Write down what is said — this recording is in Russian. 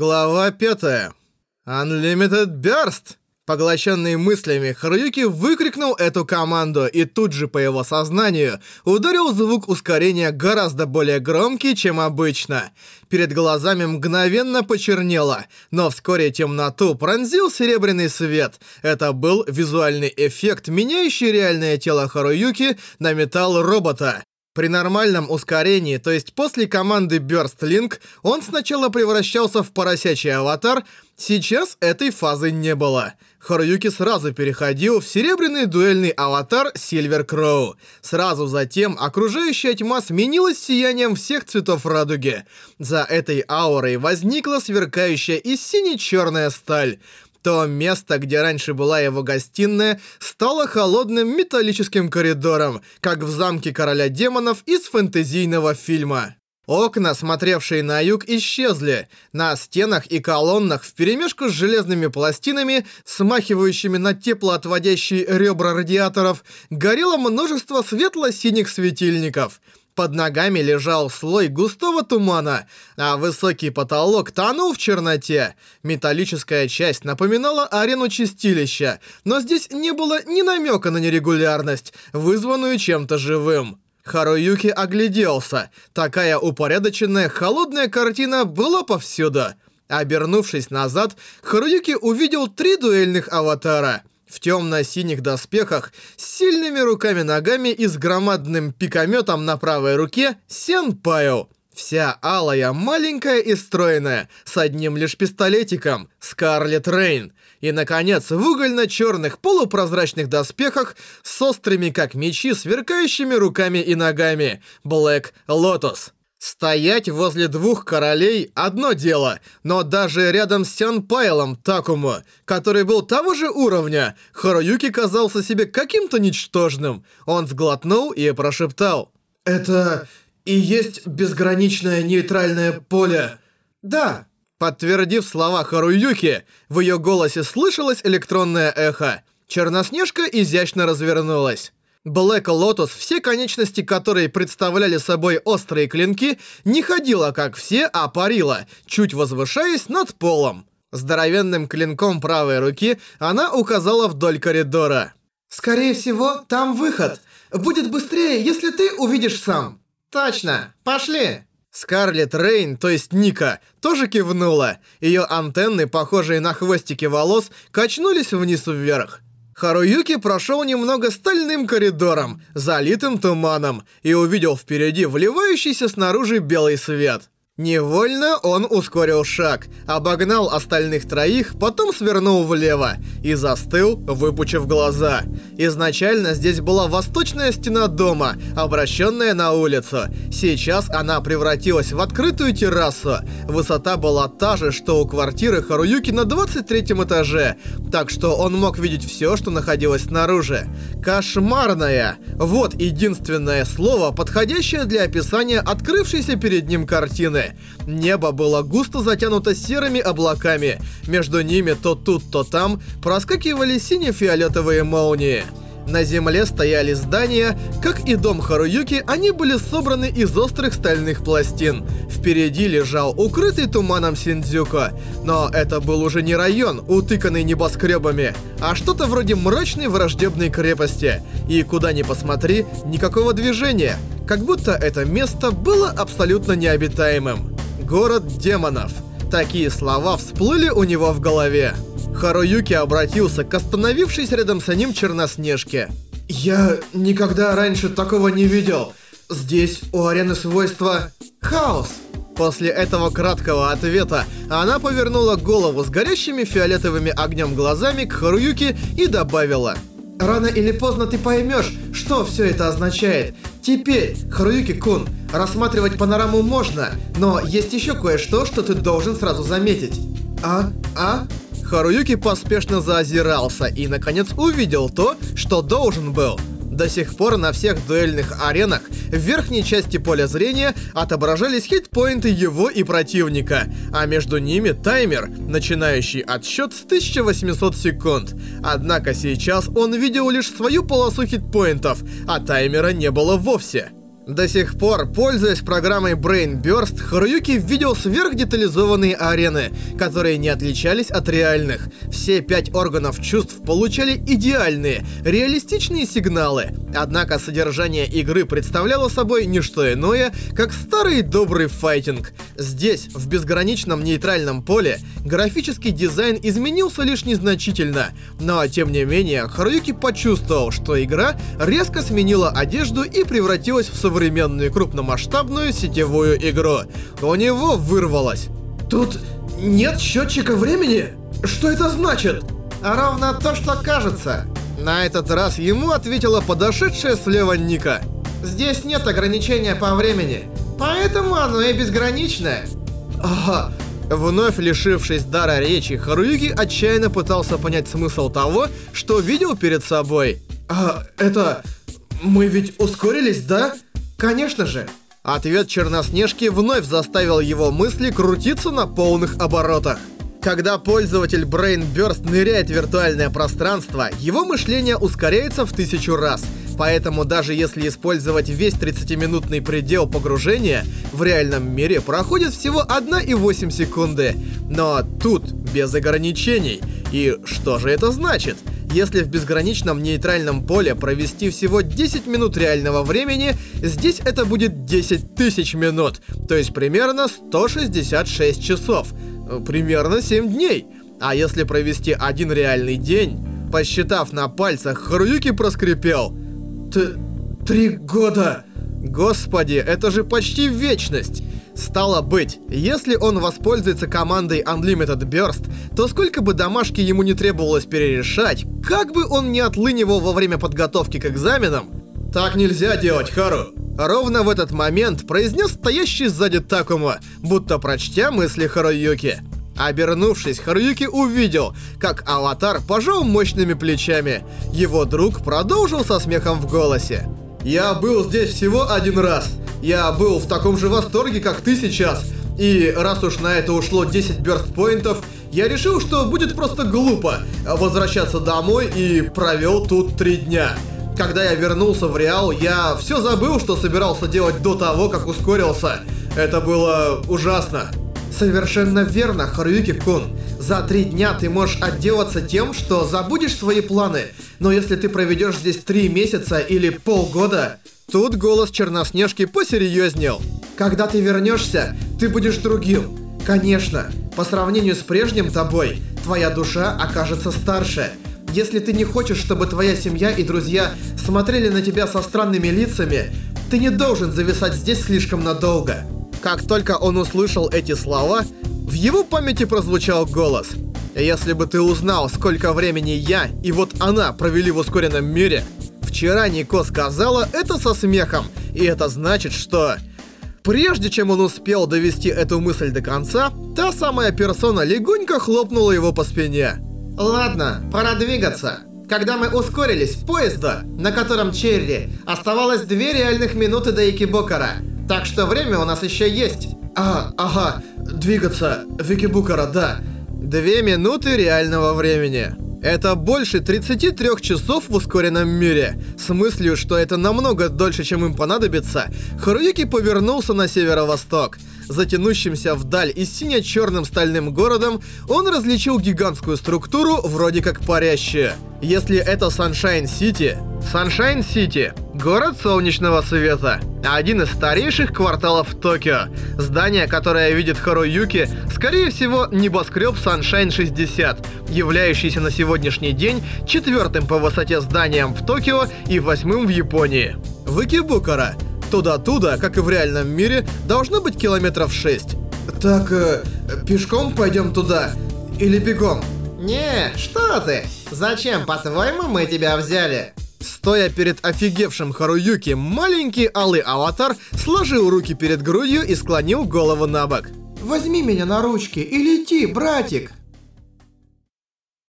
Глава 5. Unlimited Burst! Поглощенный мыслями, Харуюки выкрикнул эту команду, и тут же по его сознанию ударил звук ускорения гораздо более громкий, чем обычно. Перед глазами мгновенно почернело, но вскоре темноту пронзил серебряный свет. Это был визуальный эффект, меняющий реальное тело Харуюки на металл робота. При нормальном ускорении, то есть после команды Link, он сначала превращался в поросячий аватар, сейчас этой фазы не было. Харуюки сразу переходил в серебряный дуэльный аватар Silver Crow. Сразу затем окружающая тьма сменилась сиянием всех цветов радуги. За этой аурой возникла сверкающая и сине-черная сталь. То место, где раньше была его гостиная, стало холодным металлическим коридором, как в замке короля демонов из фэнтезийного фильма. Окна, смотревшие на юг, исчезли. На стенах и колоннах вперемешку с железными пластинами, смахивающими на теплоотводящие ребра радиаторов, горело множество светло-синих светильников — под ногами лежал слой густого тумана, а высокий потолок тонул в черноте. Металлическая часть напоминала арену чистилища, но здесь не было ни намека на нерегулярность, вызванную чем-то живым. Харуюки огляделся. Такая упорядоченная холодная картина была повсюду. Обернувшись назад, Харуюки увидел три дуэльных аватара — в темно-синих доспехах, с сильными руками-ногами и с громадным пикометом на правой руке Сенпаю. Вся алая, маленькая и стройная, с одним лишь пистолетиком, Скарлет Рейн. И, наконец, в угольно-черных полупрозрачных доспехах с острыми, как мечи, сверкающими руками и ногами, Блэк Лотос. Стоять возле двух королей – одно дело, но даже рядом с Сянпайлом Такому, который был того же уровня, Харуюки казался себе каким-то ничтожным. Он сглотнул и прошептал. «Это и есть безграничное нейтральное поле?» «Да». Подтвердив слова Харуюки, в ее голосе слышалось электронное эхо. Черноснежка изящно развернулась. Блэк Лотос, все конечности которой представляли собой острые клинки, не ходила как все, а парила, чуть возвышаясь над полом. Здоровенным клинком правой руки она указала вдоль коридора. «Скорее всего, там выход. Будет быстрее, если ты увидишь сам». «Точно. Пошли». Скарлетт Рейн, то есть Ника, тоже кивнула. Ее антенны, похожие на хвостики волос, качнулись вниз вверх. Харуюки прошел немного стальным коридором, залитым туманом, и увидел впереди вливающийся снаружи белый свет. Невольно он ускорил шаг, обогнал остальных троих, потом свернул влево и застыл, выпучив глаза. Изначально здесь была восточная стена дома, обращенная на улицу. Сейчас она превратилась в открытую террасу. Высота была та же, что у квартиры Харуюки на 23 этаже, так что он мог видеть все, что находилось снаружи. Кошмарная! Вот единственное слово, подходящее для описания открывшейся перед ним картины. Небо было густо затянуто серыми облаками. Между ними то тут, то там проскакивали сине-фиолетовые молнии. На земле стояли здания, как и дом Харуюки, они были собраны из острых стальных пластин. Впереди лежал укрытый туманом Синдзюко, но это был уже не район, утыканный небоскребами, а что-то вроде мрачной враждебной крепости. И куда ни посмотри, никакого движения, как будто это место было абсолютно необитаемым. Город демонов. Такие слова всплыли у него в голове. Харуюки обратился к остановившейся рядом с ним Черноснежке. «Я никогда раньше такого не видел. Здесь у арены свойства хаос». После этого краткого ответа она повернула голову с горящими фиолетовыми огнем глазами к Харуюке и добавила «Рано или поздно ты поймешь, что все это означает. Теперь, Харуюки-кун, рассматривать панораму можно, но есть еще кое-что, что ты должен сразу заметить». «А? А?» Харуюки поспешно заозирался и, наконец, увидел то, что должен был. До сих пор на всех дуэльных аренах в верхней части поля зрения отображались хитпоинты его и противника, а между ними таймер, начинающий отсчет с 1800 секунд. Однако сейчас он видел лишь свою полосу хитпоинтов, а таймера не было вовсе. До сих пор, пользуясь программой Brain Burst, Харуюки видел сверхдетализованные арены, которые не отличались от реальных. Все пять органов чувств получали идеальные, реалистичные сигналы. Однако содержание игры представляло собой не что иное, как старый добрый файтинг. Здесь, в безграничном нейтральном поле, графический дизайн изменился лишь незначительно. Но, тем не менее, Харуюки почувствовал, что игра резко сменила одежду и превратилась в современную современную крупномасштабную сетевую игру. У него вырвалось. Тут нет счетчика времени? Что это значит? Ровно то, что кажется. На этот раз ему ответила подошедшая слева Ника. Здесь нет ограничения по времени, поэтому оно и безграничное. Ага. Вновь лишившись дара речи, Харуюки отчаянно пытался понять смысл того, что видел перед собой. А, это... Мы ведь ускорились, да? Конечно же. Ответ Черноснежки вновь заставил его мысли крутиться на полных оборотах. Когда пользователь Brain Burst ныряет в виртуальное пространство, его мышление ускоряется в тысячу раз. Поэтому даже если использовать весь 30-минутный предел погружения, в реальном мире проходит всего 1,8 секунды. Но тут без ограничений. И что же это значит? Если в безграничном нейтральном поле провести всего 10 минут реального времени, здесь это будет 10 тысяч минут, то есть примерно 166 часов. Примерно 7 дней. А если провести один реальный день, посчитав на пальцах, Харуюки проскрипел. Т... Три года! Господи, это же почти вечность! Стало быть, если он воспользуется командой Unlimited Burst, то сколько бы домашки ему не требовалось перерешать, как бы он не отлынивал во время подготовки к экзаменам, так нельзя делать, Хару. Ровно в этот момент произнес стоящий сзади Такума, будто прочтя мысли Харуюки. Обернувшись, Харуюки увидел, как аватар пожал мощными плечами. Его друг продолжил со смехом в голосе. «Я был здесь всего один раз. Я был в таком же восторге, как ты сейчас. И раз уж на это ушло 10 бёрст-поинтов, я решил, что будет просто глупо возвращаться домой и провел тут три дня. Когда я вернулся в Реал, я все забыл, что собирался делать до того, как ускорился. Это было ужасно. Совершенно верно, Харуюки-кун. За три дня ты можешь отделаться тем, что забудешь свои планы. Но если ты проведешь здесь три месяца или полгода, Тут голос Черноснежки посерьезнел. Когда ты вернешься, ты будешь другим. Конечно, по сравнению с прежним тобой, твоя душа окажется старше. Если ты не хочешь, чтобы твоя семья и друзья смотрели на тебя со странными лицами, ты не должен зависать здесь слишком надолго. Как только он услышал эти слова, в его памяти прозвучал голос. Если бы ты узнал, сколько времени я и вот она провели в ускоренном мире, Вчера Нико сказала это со смехом, и это значит, что... Прежде чем он успел довести эту мысль до конца, та самая персона легонько хлопнула его по спине. «Ладно, пора двигаться. Когда мы ускорились, поезда, на котором Черри, оставалось две реальных минуты до Икибокара. Так что время у нас еще есть». «А, ага, двигаться, в Икибукара, да». Две минуты реального времени. Это больше 33 часов в ускоренном мире. С мыслью, что это намного дольше, чем им понадобится, Харуюки повернулся на северо-восток. За тянущимся вдаль и сине-черным стальным городом, он различил гигантскую структуру, вроде как парящую. Если это Саншайн-Сити... Саншайн-Сити — город солнечного света. Один из старейших кварталов Токио. Здание, которое видит Харуюки, скорее всего, небоскреб Саншайн-60, являющийся на сегодняшний день четвертым по высоте зданием в Токио и восьмым в Японии. В Икебукара. Туда-туда, как и в реальном мире, должно быть километров 6. Так, э, пешком пойдем туда? Или бегом? Не, что ты? Зачем, по-твоему, мы тебя взяли? Стоя перед офигевшим Харуюки, маленький алый аватар сложил руки перед грудью и склонил голову на бок. «Возьми меня на ручки и лети, братик!»